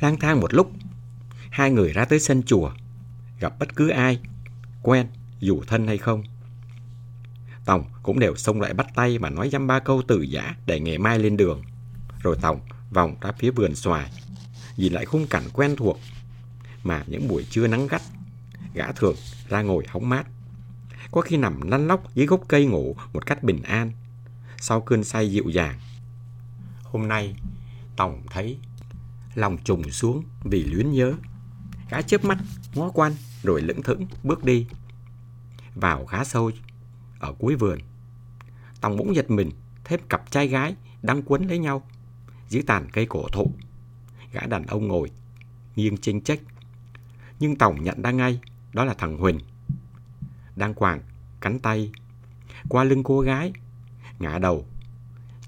Lang thang một lúc, hai người ra tới sân chùa, gặp bất cứ ai, quen, dù thân hay không. Tòng cũng đều xông lại bắt tay mà nói dăm ba câu từ giả để ngày mai lên đường. Rồi Tòng vòng ra phía vườn xoài, nhìn lại khung cảnh quen thuộc mà những buổi trưa nắng gắt, gã thường ra ngồi hóng mát. Có khi nằm lăn lóc dưới gốc cây ngủ một cách bình an, sau cơn say dịu dàng. Hôm nay, Tòng thấy lòng trùng xuống vì luyến nhớ. Gã chớp mắt, ngó quan rồi lững thững bước đi. Vào khá sâu ở cuối vườn. Tòng bỗng giật mình, thêm cặp trai gái đang quấn lấy nhau dưới tàn cây cổ thụ. Gã đàn ông ngồi, nghiêng chênh chách. Nhưng Tòng nhận ra ngay, đó là thằng Huỳnh. Đang quàng, cắn tay, qua lưng cô gái, ngã đầu,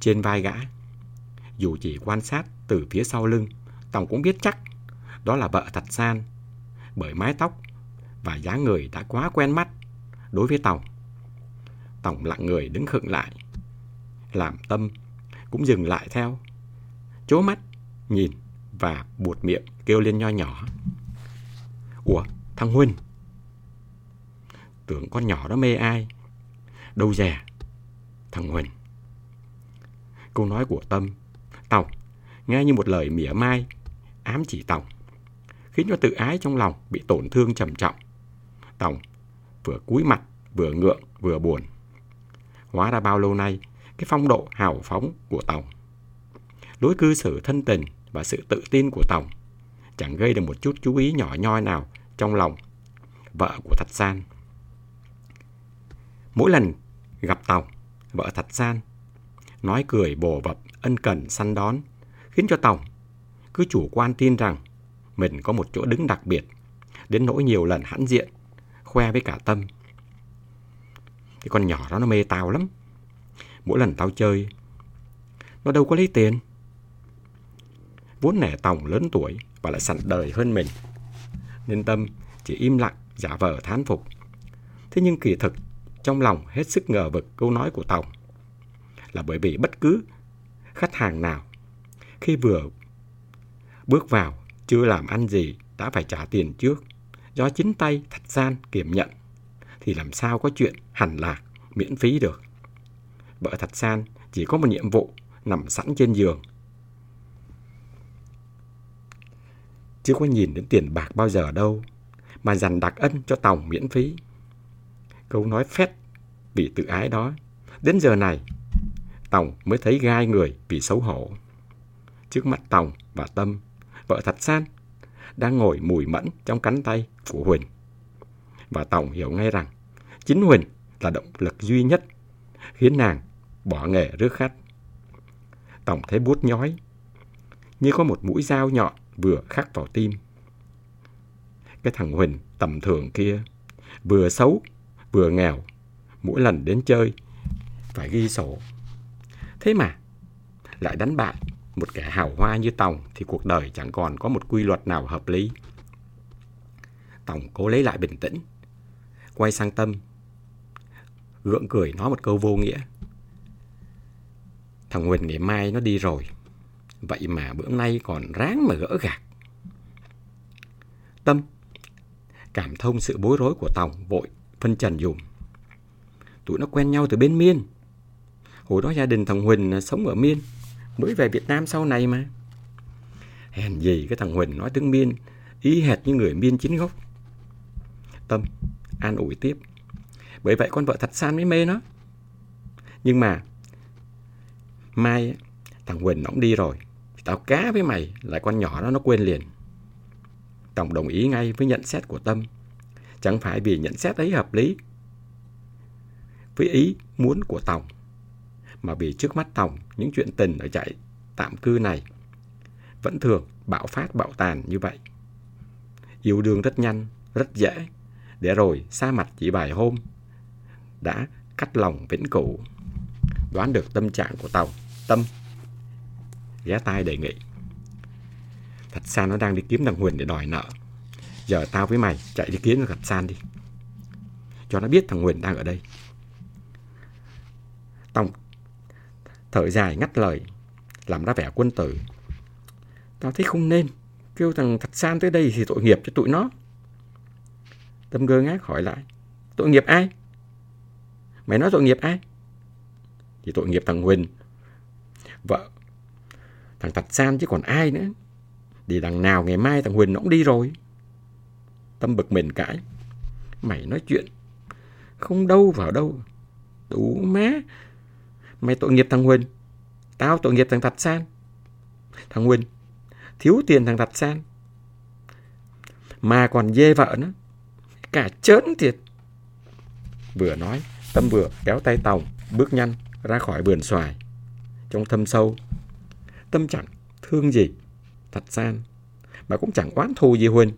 trên vai gã. Dù chỉ quan sát từ phía sau lưng, Tòng cũng biết chắc đó là vợ thật san, bởi mái tóc và dáng người đã quá quen mắt đối với Tòng. Tòng lặng người đứng khựng lại, làm tâm cũng dừng lại theo, chố mắt, nhìn và buột miệng kêu lên nho nhỏ. Ủa, thằng Huynh? Tưởng con nhỏ đó mê ai? Đâu dè, thằng Huỳnh. Câu nói của Tâm, Tòng, nghe như một lời mỉa mai, ám chỉ Tòng, khiến cho tự ái trong lòng bị tổn thương trầm trọng. Tòng vừa cúi mặt, vừa ngượng, vừa buồn. Hóa ra bao lâu nay, cái phong độ hào phóng của Tòng, lối cư xử thân tình và sự tự tin của Tòng chẳng gây được một chút chú ý nhỏ nhoi nào trong lòng vợ của Thạch San. Mỗi lần gặp Tòng, vợ Thạch San nói cười bồ vập ân cần săn đón, khiến cho Tòng cứ chủ quan tin rằng mình có một chỗ đứng đặc biệt, đến nỗi nhiều lần hãnh diện, khoe với cả Tâm. Cái con nhỏ đó nó mê tao lắm. Mỗi lần tao chơi, nó đâu có lấy tiền. Vốn nẻ Tòng lớn tuổi và lại sẵn đời hơn mình. Nên Tâm chỉ im lặng giả vờ thán phục. Thế nhưng kỳ thực trong lòng hết sức ngờ vực câu nói của Tòng là bởi vì bất cứ khách hàng nào khi vừa bước vào chưa làm ăn gì đã phải trả tiền trước do chính tay Thạch San kiểm nhận thì làm sao có chuyện hành lạc miễn phí được. Vợ Thạch San chỉ có một nhiệm vụ nằm sẵn trên giường. Chưa có nhìn đến tiền bạc bao giờ đâu mà dành đặc ân cho Tòng miễn phí. Câu nói phét vì tự ái đó. Đến giờ này, Tòng mới thấy gai người vì xấu hổ. Trước mặt Tòng và Tâm, vợ Thạch San đang ngồi mùi mẫn trong cánh tay của Huỳnh. Và tổng hiểu ngay rằng chính Huỳnh là động lực duy nhất khiến nàng bỏ nghề rước khách. tổng thấy bút nhói, như có một mũi dao nhọn vừa khắc vào tim. Cái thằng Huỳnh tầm thường kia, vừa xấu, vừa nghèo, mỗi lần đến chơi phải ghi sổ. Thế mà lại đánh bại một kẻ hào hoa như Tòng thì cuộc đời chẳng còn có một quy luật nào hợp lý. Tòng cố lấy lại bình tĩnh, quay sang Tâm, gượng cười nói một câu vô nghĩa. Thằng Huỳnh ngày mai nó đi rồi, vậy mà bữa nay còn ráng mà gỡ gạc. Tâm cảm thông sự bối rối của Tòng vội phân trần dùm. Tụi nó quen nhau từ bên Miên. Hồi đó gia đình thằng Huỳnh sống ở Miên, mới về Việt Nam sau này mà. Hèn gì cái thằng Huỳnh nói tiếng Miên, ý hệt như người Miên chính gốc. Tâm, an ủi tiếp. Bởi vậy con vợ thật san mới mê nó. Nhưng mà, mai thằng Huỳnh nó cũng đi rồi. Tao cá với mày lại con nhỏ đó nó quên liền. Tổng đồng ý ngay với nhận xét của Tâm. Chẳng phải vì nhận xét ấy hợp lý với ý muốn của Tòng, mà vì trước mắt Tòng những chuyện tình ở trại tạm cư này vẫn thường bạo phát bạo tàn như vậy. Yêu đương rất nhanh, rất dễ, để rồi xa mặt chỉ vài hôm, đã cắt lòng vĩnh cửu. Đoán được tâm trạng của Tòng, Tâm ghé tai đề nghị. thạch San nó đang đi kiếm thằng Huyền để đòi nợ. Giờ tao với mày chạy đi kiếm Thạch San đi. Cho nó biết thằng Huyền đang ở đây. Tòng thở dài ngắt lời, làm ra vẻ quân tử. Tao thấy không nên, Kêu thằng Thạch San tới đây thì tội nghiệp cho tụi nó. Tâm ngơ ngác hỏi lại. Tội nghiệp ai? Mày nói tội nghiệp ai? Thì tội nghiệp thằng Huỳnh. Vợ. Thằng Thạch San chứ còn ai nữa. thì đằng nào ngày mai thằng Huỳnh nó cũng đi rồi. Tâm bực mình cãi. Mày nói chuyện. Không đâu vào đâu. Đủ má. Mày tội nghiệp thằng Huỳnh. Tao tội nghiệp thằng Thạch San. Thằng Huỳnh. Thiếu tiền thằng Thạch San. Mà còn dê vợ nó. Cả chớn thiệt. Vừa nói, Tâm vừa kéo tay Tòng, bước nhanh ra khỏi vườn xoài. Trong thâm sâu, Tâm chẳng thương gì, Thạch San, mà cũng chẳng oán thù gì Huỳnh.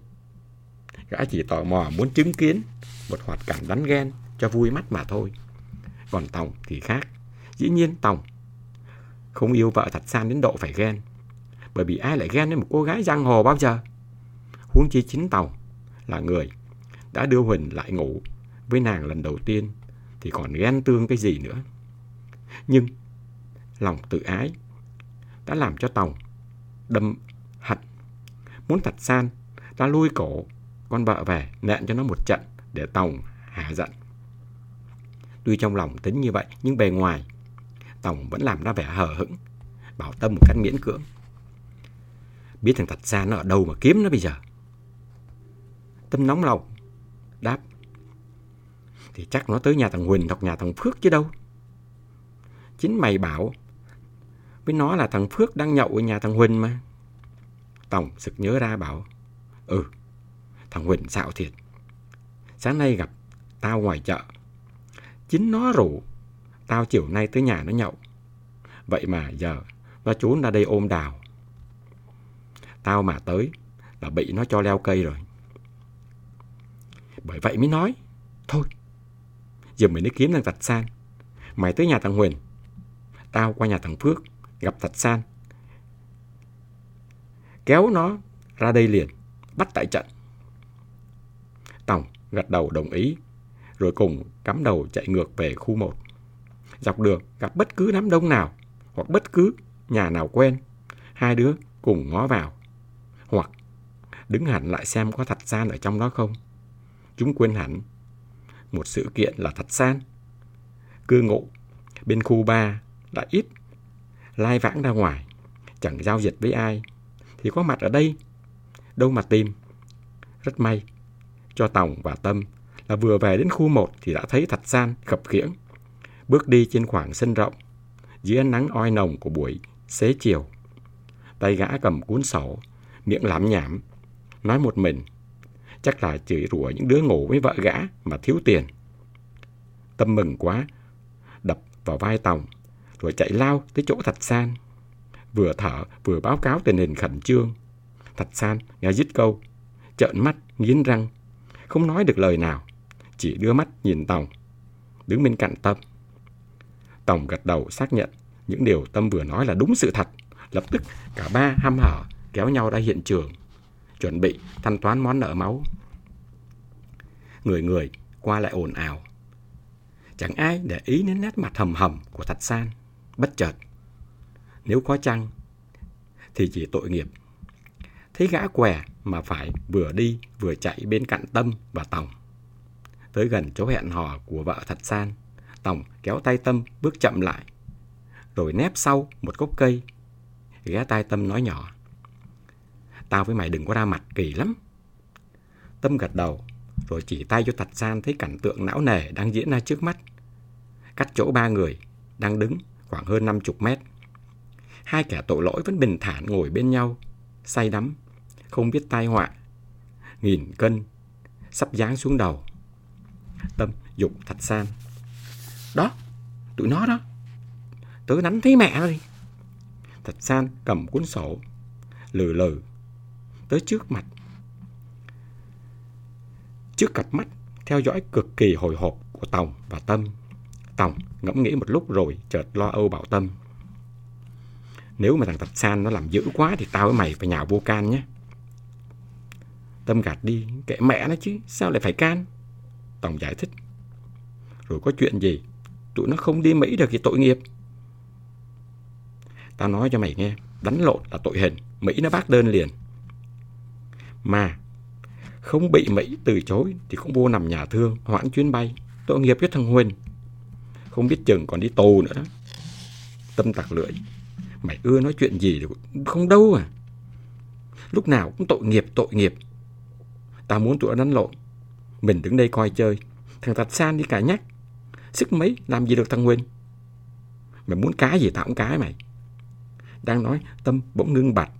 Gã chỉ tò mò muốn chứng kiến một hoạt cảnh đánh ghen cho vui mắt mà thôi. Còn Tòng thì khác. Dĩ nhiên Tòng không yêu vợ Thạch San đến độ phải ghen. Bởi vì ai lại ghen với một cô gái giang hồ bao giờ? Huống chi chính Tòng là người đã đưa Huỳnh lại ngủ với nàng lần đầu tiên thì còn ghen tương cái gì nữa. Nhưng lòng tự ái đã làm cho Tòng đâm hật. Muốn Thạch San đã lui cổ con vợ về nện cho nó một trận để Tòng hạ giận. Tuy trong lòng tính như vậy, nhưng bề ngoài Tòng vẫn làm ra vẻ hờ hững, Bảo Tâm một cách miễn cưỡng. Biết thằng thật ra nó ở đâu mà kiếm nó bây giờ? Tâm nóng lòng, Đáp. Thì chắc nó tới nhà thằng Huỳnh hoặc nhà thằng Phước chứ đâu. Chính mày bảo, Với nó là thằng Phước đang nhậu ở nhà thằng Huỳnh mà. Tòng sực nhớ ra bảo Ừ Thằng Huỳnh xạo thiệt. Sáng nay gặp tao ngoài chợ. Chính nó rủ Tao chiều nay tới nhà nó nhậu. Vậy mà giờ, Nó trốn ra đây ôm đào. Tao mà tới Là bị nó cho leo cây rồi. Bởi vậy mới nói, Thôi, Giờ mày đi kiếm thằng Thạch San. Mày tới nhà thằng Huyền Tao qua nhà thằng Phước Gặp Thạch San. Kéo nó ra đây liền, Bắt tại trận. Tòng gật đầu đồng ý, Rồi cùng cắm đầu chạy ngược về khu 1 Dọc đường gặp bất cứ đám đông nào Hoặc bất cứ nhà nào quen, Hai đứa cùng ngó vào. Hoặc đứng hẳn lại xem có Thạch San ở trong đó không. Chúng quên hẳn Một sự kiện là Thạch San Cư ngụ bên khu ba đã ít lai vãng ra ngoài, Chẳng giao dịch với ai. Thì có mặt ở đây, Đâu mà tìm. Rất may, cho Tòng và Tâm là vừa về đến khu 1 thì đã thấy Thạch San khập khiễng bước đi trên khoảng sân rộng dưới ánh nắng oi nồng của buổi xế chiều. Tay gã cầm cuốn sổ, miệng lảm nhảm, nói một mình. Chắc là chửi rủa những đứa ngủ với vợ gã mà thiếu tiền. Tâm mừng quá, đập vào vai Tòng, rồi chạy lao tới chỗ Thạch San. Vừa thở, vừa báo cáo tình hình khẩn trương. Thạch San nghe dứt câu, trợn mắt, nghiến răng, không nói được lời nào, chỉ đưa mắt nhìn Tòng, đứng bên cạnh Tâm. Tổng gật đầu xác nhận những điều Tâm vừa nói là đúng sự thật. Lập tức cả ba ham hở kéo nhau ra hiện trường, chuẩn bị thanh toán món nợ máu. Người người qua lại ồn ào. Chẳng ai để ý đến nét mặt hầm hầm của Thạch San, bất chợt. Nếu có chăng, thì chỉ tội nghiệp. Thấy gã què mà phải vừa đi vừa chạy bên cạnh Tâm và Tòng. Tới gần chỗ hẹn hò của vợ Thạch San, Tòng kéo tay Tâm bước chậm lại, rồi nép sau một gốc cây. Ghé tai Tâm nói nhỏ. Tao với mày đừng có ra mặt kỳ lắm. Tâm gật đầu, rồi chỉ tay cho Thạch San thấy cảnh tượng não nề đang diễn ra trước mắt. Cách chỗ ba người, đang đứng khoảng hơn 50 mét. Hai kẻ tội lỗi vẫn bình thản ngồi bên nhau, say đắm, không biết tai họa. Nghìn cân, sắp giáng xuống đầu. Tâm dục Thạch San. Đó, tụi nó đó. Tớ đánh thấy mẹ rồi. Thạch San cầm cuốn sổ, lừ lừ, tới trước mặt. Trước cặp mắt, theo dõi cực kỳ hồi hộp của Tòng và Tâm. Tòng ngẫm nghĩ một lúc rồi chợt lo âu bảo Tâm. Nếu mà thằng Thạch San nó làm dữ quá thì tao với mày phải nhào vô can nhé. Tâm gạt đi, kệ mẹ nó chứ, sao lại phải can? Tòng giải thích. Rồi có chuyện gì Tụi nó không đi Mỹ được thì tội nghiệp. Tao nói cho mày nghe, đánh lộn là tội hình. Mỹ nó bác đơn liền. Mà không bị Mỹ từ chối thì cũng vô nằm nhà thương hoãn chuyến bay. Tội nghiệp cho thằng Huỳnh. Không biết chừng còn đi tù nữa đó. Tâm tặc lưỡi. Mày ưa nói chuyện gì được không đâu à. Lúc nào cũng tội nghiệp, tội nghiệp. Tao muốn tụi nó đánh lộn. Mình đứng đây coi chơi. Thằng Thạch San đi cả nhắc. Sức mấy làm gì được thằng Huỳnh. Mày muốn cái gì tao cũng cái mày. Đang nói Tâm bỗng ngưng bặt.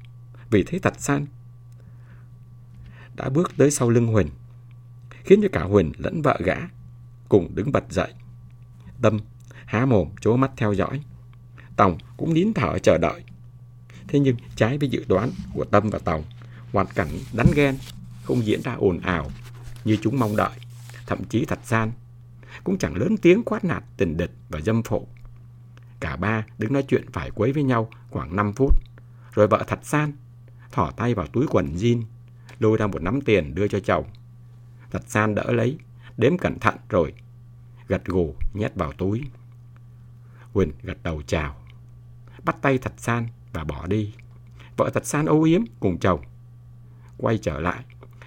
Vì thấy Thạch San đã bước tới sau lưng Huỳnh. Khiến cho cả Huỳnh lẫn vợ gã cùng đứng bật dậy. Tâm há mồm chố mắt theo dõi. Tòng cũng nín thở chờ đợi. Thế nhưng trái với dự đoán của Tâm và Tòng, hoàn cảnh đánh ghen không diễn ra ồn ào như chúng mong đợi. Thậm chí Thạch San cũng chẳng lớn tiếng quát nạt tình địch và dâm phụ. Cả ba đứng nói chuyện phải quấy với nhau khoảng 5 phút. Rồi vợ thật san, thỏ tay vào túi quần jean, lôi ra một nắm tiền đưa cho chồng. Thật san đỡ lấy, đếm cẩn thận rồi, gật gù nhét vào túi. Huỳnh gật đầu chào, bắt tay thật san và bỏ đi. Vợ thật san âu yếm cùng chồng. Quay trở lại,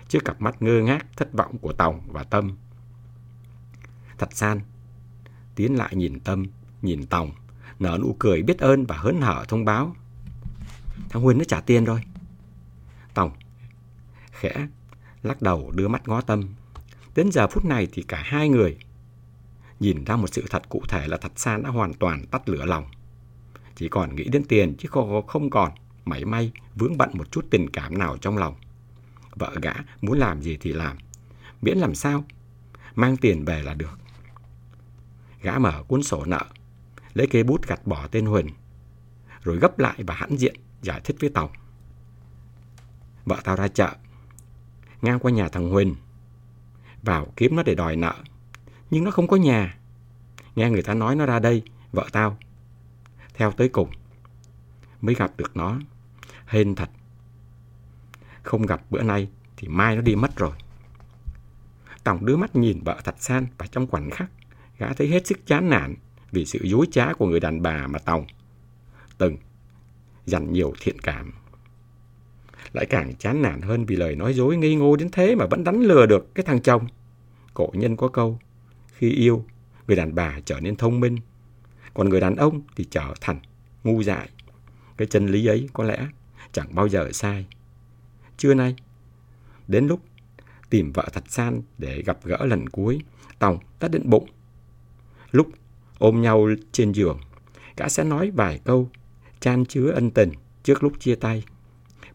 trước cặp mắt ngơ ngác thất vọng của Tòng và Tâm. Thật san, tiến lại nhìn Tâm, nhìn Tòng, nở nụ cười biết ơn và hớn hở thông báo. Thằng Huynh nó trả tiền rồi. Tòng khẽ lắc đầu đưa mắt ngó Tâm. Đến giờ phút này thì cả hai người nhìn ra một sự thật cụ thể là thật San đã hoàn toàn tắt lửa lòng. Chỉ còn nghĩ đến tiền chứ không còn mảy may vướng bận một chút tình cảm nào trong lòng. Vợ gã muốn làm gì thì làm, miễn làm sao, mang tiền về là được. Gã mở cuốn sổ nợ, lấy cây bút gạt bỏ tên Huỳnh, rồi gấp lại và hãn diện giải thích với Tòng. Vợ tao ra chợ, ngang qua nhà thằng Huỳnh, vào kiếm nó để đòi nợ, nhưng nó không có nhà. Nghe người ta nói nó ra đây, vợ tao, theo tới cùng, mới gặp được nó. Hên thật. Không gặp bữa nay thì mai nó đi mất rồi. Tòng đưa mắt nhìn vợ thật san và trong khoảnh khắc, gã thấy hết sức chán nản vì sự dối trá của người đàn bà mà Tòng từng dành nhiều thiện cảm. Lại càng chán nản hơn vì lời nói dối ngây ngô đến thế mà vẫn đánh lừa được cái thằng chồng. Cổ nhân có câu, khi yêu, người đàn bà trở nên thông minh, còn người đàn ông thì trở thành ngu dại. Cái chân lý ấy có lẽ chẳng bao giờ sai. Trưa nay, đến lúc tìm vợ thật san để gặp gỡ lần cuối, Tòng đã định bụng. Lúc ôm nhau trên giường, gã sẽ nói vài câu chan chứa ân tình trước lúc chia tay.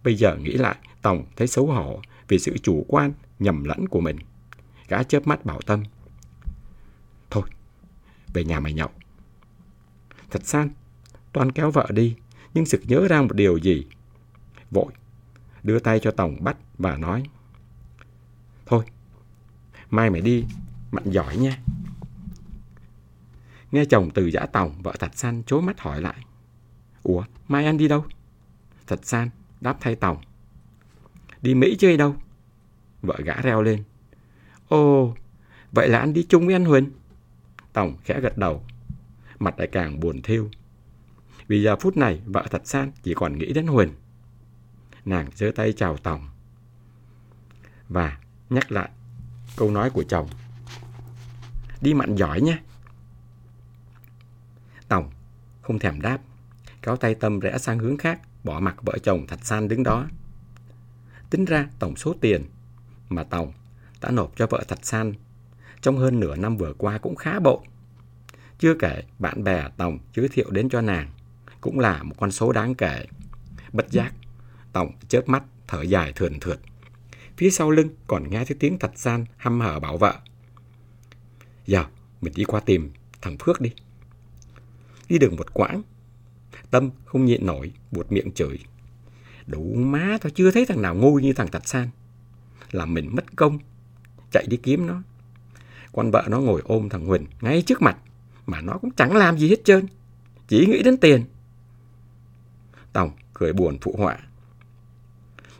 Bây giờ nghĩ lại, Tòng thấy xấu hổ vì sự chủ quan, nhầm lẫn của mình. Gã chớp mắt bảo Tâm. Thôi, về nhà mày nhậu. Thật san, Toan kéo vợ đi, nhưng sực nhớ ra một điều gì. Vội, đưa tay cho Tòng bắt và nói. Thôi, mai mày đi, mạnh giỏi nha. Nghe chồng từ giã Tòng, vợ Thạch san chối mắt hỏi lại. Ủa, mai anh đi đâu? Thạch san, đáp thay Tòng. Đi Mỹ chơi đâu? Vợ gã reo lên. Ồ, vậy là anh đi chung với anh Huỳnh? Tòng khẽ gật đầu, mặt lại càng buồn thiêu. Vì giờ phút này vợ Thạch san chỉ còn nghĩ đến Huỳnh. Nàng giơ tay chào Tòng và nhắc lại câu nói của chồng. Đi mặn giỏi nhé. Không thèm đáp, kéo tay Tâm rẽ sang hướng khác, bỏ mặt vợ chồng Thạch san đứng đó. Tính ra tổng số tiền mà Tòng đã nộp cho vợ Thạch san trong hơn nửa năm vừa qua cũng khá bộ. Chưa kể bạn bè Tòng giới thiệu đến cho nàng cũng là một con số đáng kể. Bất giác, Tòng chớp mắt, thở dài thườn thượt. Phía sau lưng còn nghe thấy tiếng Thạch San hăm hở bảo vợ. Giờ, mình đi qua tìm thằng Phước đi. Đi được một quãng, Tâm không nhịn nổi, buột miệng chửi. Đủ má, tao chưa thấy thằng nào ngu như thằng Tạch San. Làm mình mất công, chạy đi kiếm nó. Con vợ nó ngồi ôm thằng Huỳnh ngay trước mặt, mà nó cũng chẳng làm gì hết trơn. Chỉ nghĩ đến tiền. Tòng cười buồn phụ họa.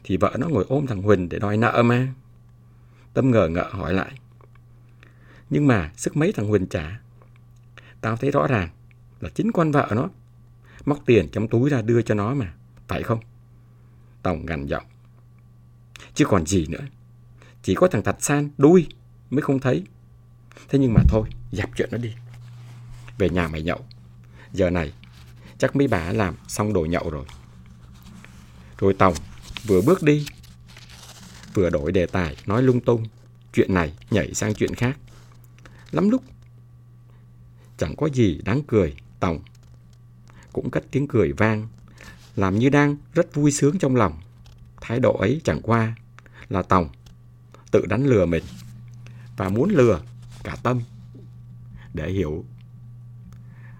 Thì vợ nó ngồi ôm thằng Huỳnh để đòi nợ mà. Tâm ngờ ngợ hỏi lại. Nhưng mà sức mấy thằng Huỳnh trả. Tao thấy rõ ràng là chính con vợ nó móc tiền trong túi ra đưa cho nó mà. Phải không? Tòng gằn giọng. Chứ còn gì nữa. Chỉ có thằng Thạch San đuôi mới không thấy. Thế nhưng mà thôi, dẹp chuyện nó đi. Về nhà mày nhậu. Giờ này, chắc mấy bà làm xong đồ nhậu rồi. Rồi Tòng vừa bước đi, vừa đổi đề tài, nói lung tung. Chuyện này nhảy sang chuyện khác. Lắm lúc, chẳng có gì đáng cười, Tòng cũng cất tiếng cười vang, làm như đang rất vui sướng trong lòng. Thái độ ấy chẳng qua là Tòng tự đánh lừa mình và muốn lừa cả Tâm để hiểu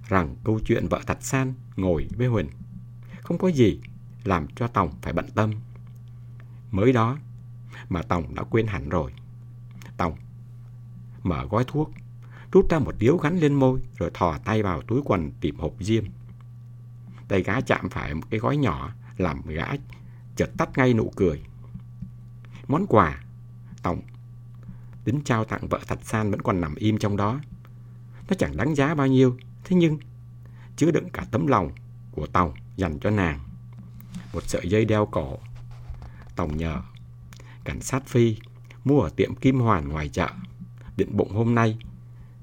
rằng câu chuyện vợ Thạch San ngồi với Huỳnh không có gì làm cho Tòng phải bận tâm. Mới đó mà Tòng đã quên hẳn rồi. Tòng mở gói thuốc, rút ra một điếu gắn lên môi rồi thò tay vào túi quần tìm hộp diêm. Tay gã chạm phải một cái gói nhỏ làm gã chợt tắt ngay nụ cười. Món quà tổng tính trao tặng vợ Thạch San vẫn còn nằm im trong đó. Nó chẳng đáng giá bao nhiêu, thế nhưng chứa đựng cả tấm lòng của Tòng dành cho nàng. Một sợi dây đeo cổ. Tòng nhờ cảnh sát Phi mua ở tiệm Kim Hoàn ngoài chợ. Định bụng hôm nay,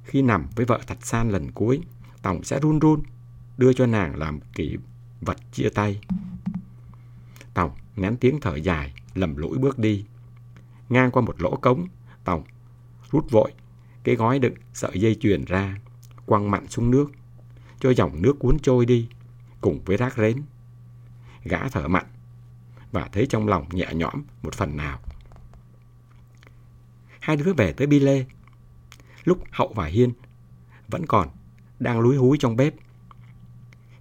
khi nằm với vợ Thạch San lần cuối, Tòng sẽ run run đưa cho nàng làm kỷ vật chia tay. Tòng nén tiếng thở dài, lầm lũi bước đi. Ngang qua một lỗ cống, Tòng rút vội cái gói đựng sợi dây chuyền ra, quăng mạnh xuống nước, cho dòng nước cuốn trôi đi, cùng với rác rến. Gã thở mạnh và thấy trong lòng nhẹ nhõm một phần nào. Hai đứa về tới Bi Lê. Lúc Hậu và Hiên vẫn còn đang lúi húi trong bếp.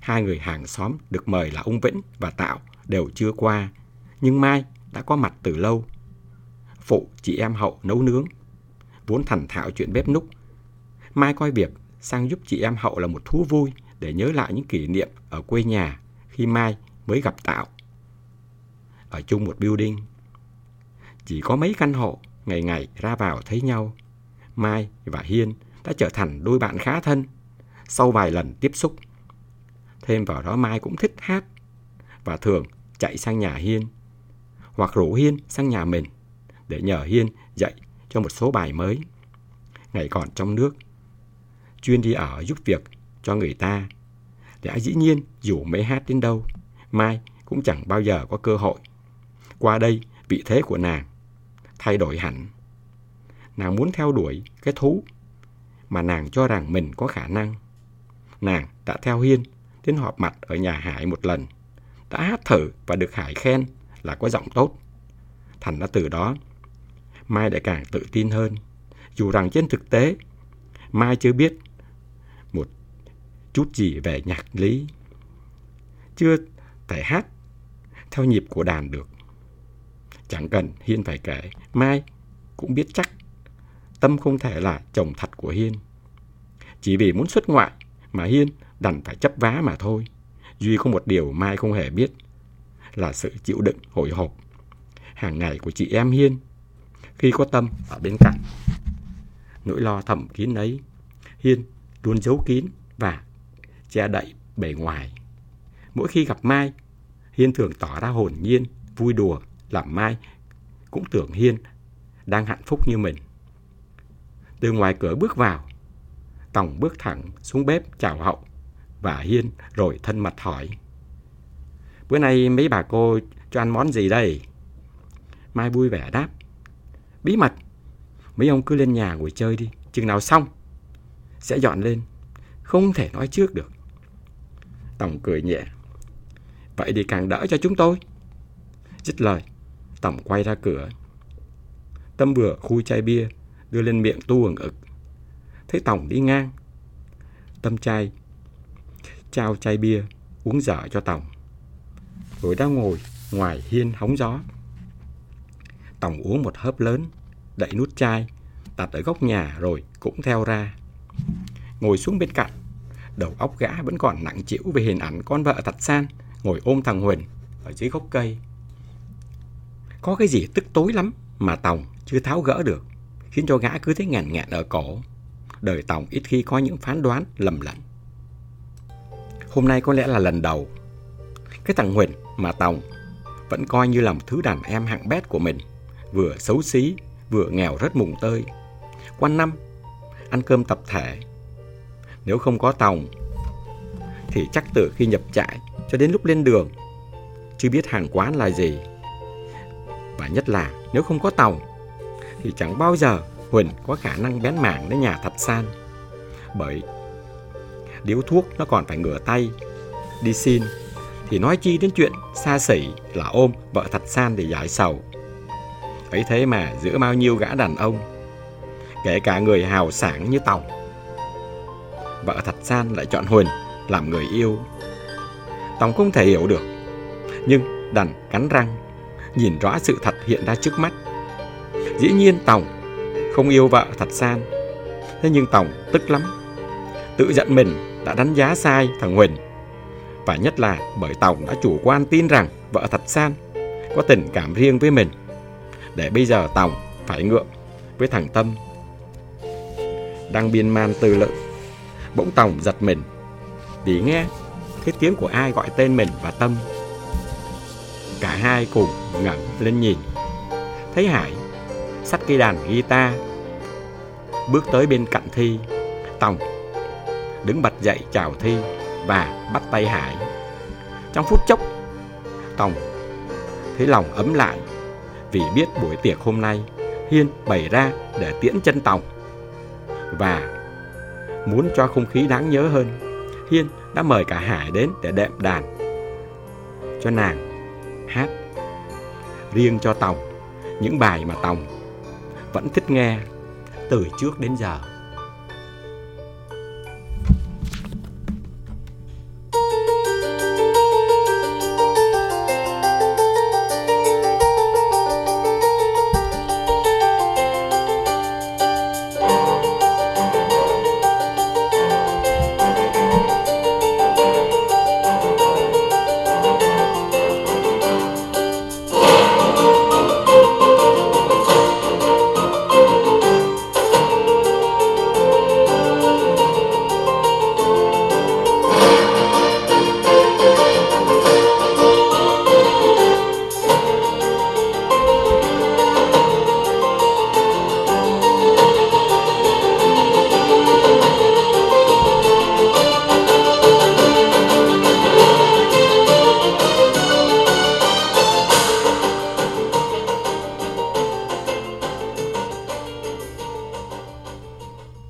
Hai người hàng xóm được mời là ông Vĩnh và Tạo đều chưa qua, nhưng Mai đã có mặt từ lâu. Phụ chị em Hậu nấu nướng, vốn thành thạo chuyện bếp núc. Mai coi việc sang giúp chị em Hậu là một thú vui để nhớ lại những kỷ niệm ở quê nhà khi Mai mới gặp Tạo. Ở chung một building, chỉ có mấy căn hộ, ngày ngày ra vào thấy nhau. Mai và Hiên đã trở thành đôi bạn khá thân sau vài lần tiếp xúc. Thêm vào đó Mai cũng thích hát và thường chạy sang nhà Hiên hoặc rủ Hiên sang nhà mình để nhờ Hiên dạy cho một số bài mới. Ngày còn trong nước, chuyên đi ở giúp việc cho người ta. Đã dĩ nhiên dù mấy hát đến đâu, Mai cũng chẳng bao giờ có cơ hội. Qua đây, vị thế của nàng thay đổi hẳn. Nàng muốn theo đuổi cái thú mà nàng cho rằng mình có khả năng. Nàng đã theo Hiên đến họp mặt ở nhà Hải một lần. Đã hát thử và được Hải khen là có giọng tốt. Thành đã từ đó, Mai lại càng tự tin hơn. Dù rằng trên thực tế, Mai chưa biết một chút gì về nhạc lý. Chưa thể hát theo nhịp của đàn được. Chẳng cần Hiên phải kể, Mai cũng biết chắc Tâm không thể là chồng thật của Hiên. Chỉ vì muốn xuất ngoại mà Hiên đành phải chấp vá mà thôi. Duy có một điều Mai không hề biết là sự chịu đựng hồi hộp hàng ngày của chị em Hiên khi có Tâm ở bên cạnh. Nỗi lo thầm kín ấy, Hiên luôn giấu kín và che đậy bề ngoài. Mỗi khi gặp Mai, Hiên thường tỏ ra hồn nhiên, vui đùa, làm Mai cũng tưởng Hiên đang hạnh phúc như mình. Từ ngoài cửa bước vào, Tòng bước thẳng xuống bếp chào Hậu và Hiên rồi thân mật hỏi. Bữa nay mấy bà cô cho ăn món gì đây? Mai vui vẻ đáp. Bí mật, mấy ông cứ lên nhà ngồi chơi đi, chừng nào xong, sẽ dọn lên, không thể nói trước được. Tổng cười nhẹ. Vậy thì càng đỡ cho chúng tôi. Dứt lời, Tổng quay ra cửa. Tâm vừa khui chai bia, đưa lên miệng tu ẩn ực. Thấy Tổng đi ngang. Tâm chai, trao chai bia, uống dở cho Tổng. Rồi đang ngồi ngoài hiên hóng gió. Tổng uống một hớp lớn, đậy nút chai, đặt ở góc nhà rồi cũng theo ra. Ngồi xuống bên cạnh, đầu óc gã vẫn còn nặng chịu về hình ảnh con vợ thật san ngồi ôm thằng Huỳnh ở dưới gốc cây. Có cái gì tức tối lắm mà Tòng chưa tháo gỡ được, khiến cho gã cứ thấy ngàn ngạn ở cổ. Đời Tòng ít khi có những phán đoán lầm lẫn. Hôm nay có lẽ là lần đầu, cái thằng Huỳnh mà Tòng vẫn coi như là một thứ đàn em hạng bét của mình vừa xấu xí, vừa nghèo rất mùng tơi. Quanh năm, ăn cơm tập thể. Nếu không có Tòng, thì chắc từ khi nhập trại cho đến lúc lên đường, chưa biết hàng quán là gì. Và nhất là nếu không có Tòng, thì chẳng bao giờ Huỳnh có khả năng bén mảng đến nhà thạch san. Bởi điếu thuốc nó còn phải ngửa tay, đi xin, thì nói chi đến chuyện xa xỉ là ôm vợ thật san để giải sầu. Ấy thế mà giữa bao nhiêu gã đàn ông, kể cả người hào sảng như Tòng, vợ thật san lại chọn Huỳnh làm người yêu. Tòng không thể hiểu được, nhưng đành cắn răng, nhìn rõ sự thật hiện ra trước mắt. Dĩ nhiên Tòng không yêu vợ thật san, thế nhưng Tòng tức lắm, tự giận mình đã đánh giá sai thằng Huỳnh. Và nhất là bởi Tòng đã chủ quan tin rằng vợ thật san có tình cảm riêng với mình. Để bây giờ Tòng phải ngượng với thằng Tâm. Đang biên man tư lự, bỗng Tòng giật mình vì nghe thấy tiếng của ai gọi tên mình và Tâm. Cả hai cùng ngẩng lên nhìn. Thấy Hải sắt cây đàn guitar bước tới bên cạnh Thi. Tòng đứng bật dậy chào Thi và bắt tay Hải. Trong phút chốc, Tòng thấy lòng ấm lại vì biết buổi tiệc hôm nay Hiên bày ra để tiễn chân Tòng. Và muốn cho không khí đáng nhớ hơn, Hiên đã mời cả Hải đến để đệm đàn cho nàng hát riêng cho Tòng những bài mà Tòng vẫn thích nghe từ trước đến giờ.